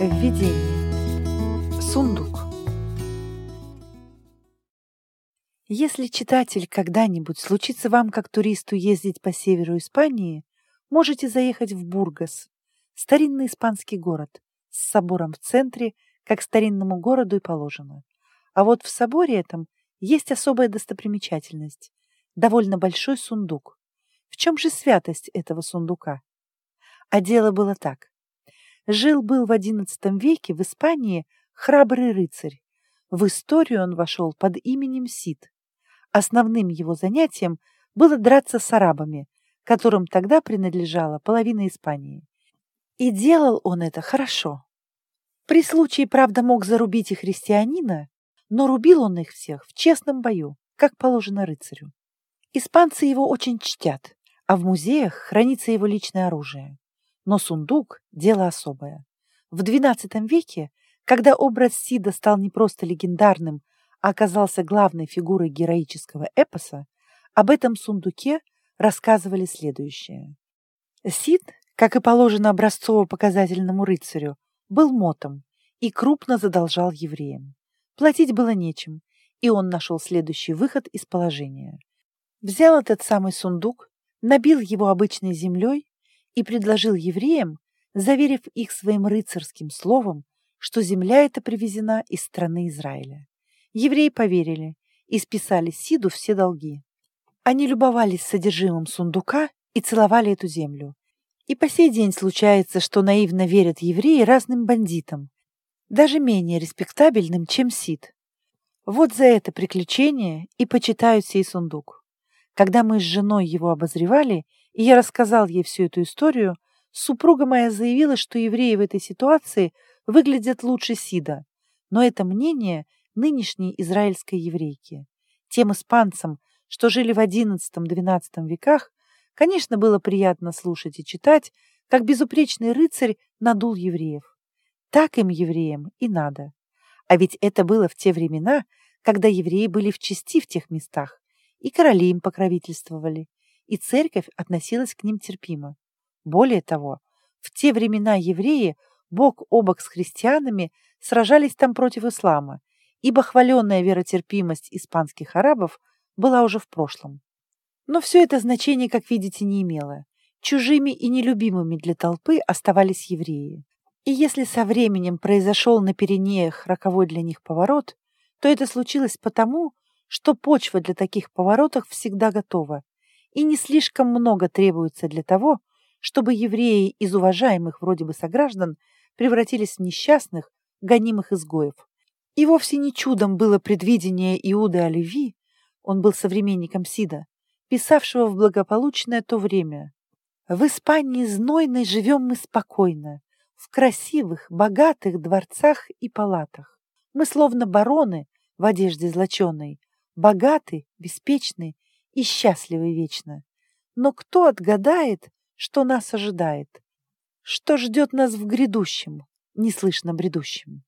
Введение. Сундук. Если, читатель, когда-нибудь случится вам, как туристу, ездить по северу Испании, можете заехать в Бургас, старинный испанский город, с собором в центре, как старинному городу и положено. А вот в соборе этом есть особая достопримечательность – довольно большой сундук. В чем же святость этого сундука? А дело было так. Жил-был в XI веке в Испании храбрый рыцарь. В историю он вошел под именем Сид. Основным его занятием было драться с арабами, которым тогда принадлежала половина Испании. И делал он это хорошо. При случае, правда, мог зарубить и христианина, но рубил он их всех в честном бою, как положено рыцарю. Испанцы его очень чтят, а в музеях хранится его личное оружие. Но сундук – дело особое. В XII веке, когда образ Сида стал не просто легендарным, а оказался главной фигурой героического эпоса, об этом сундуке рассказывали следующее. Сид, как и положено образцово-показательному рыцарю, был мотом и крупно задолжал евреям. Платить было нечем, и он нашел следующий выход из положения. Взял этот самый сундук, набил его обычной землей и предложил евреям, заверив их своим рыцарским словом, что земля эта привезена из страны Израиля. Евреи поверили и списали Сиду все долги. Они любовались содержимым сундука и целовали эту землю. И по сей день случается, что наивно верят евреи разным бандитам, даже менее респектабельным, чем Сид. Вот за это приключение и почитают сей сундук. Когда мы с женой его обозревали, и я рассказал ей всю эту историю, супруга моя заявила, что евреи в этой ситуации выглядят лучше Сида. Но это мнение нынешней израильской еврейки. Тем испанцам, что жили в XI-XII веках, конечно, было приятно слушать и читать, как безупречный рыцарь надул евреев. Так им, евреям, и надо. А ведь это было в те времена, когда евреи были в чести в тех местах, и короли им покровительствовали, и церковь относилась к ним терпимо. Более того, в те времена евреи бок о бок с христианами сражались там против ислама, ибо хваленная веротерпимость испанских арабов была уже в прошлом. Но все это значение, как видите, не имело. Чужими и нелюбимыми для толпы оставались евреи. И если со временем произошел на Пиренеях роковой для них поворот, то это случилось потому, что почва для таких поворотов всегда готова, и не слишком много требуется для того, чтобы евреи из уважаемых вроде бы сограждан превратились в несчастных, гонимых изгоев. И вовсе не чудом было предвидение Иуды Оливи, он был современником Сида, писавшего в благополучное то время. В Испании знойной живем мы спокойно, в красивых, богатых дворцах и палатах. Мы словно бароны в одежде злоченой, богаты, беспечны и счастливы вечно. Но кто отгадает, что нас ожидает? Что ждет нас в грядущем, неслышно бредущем?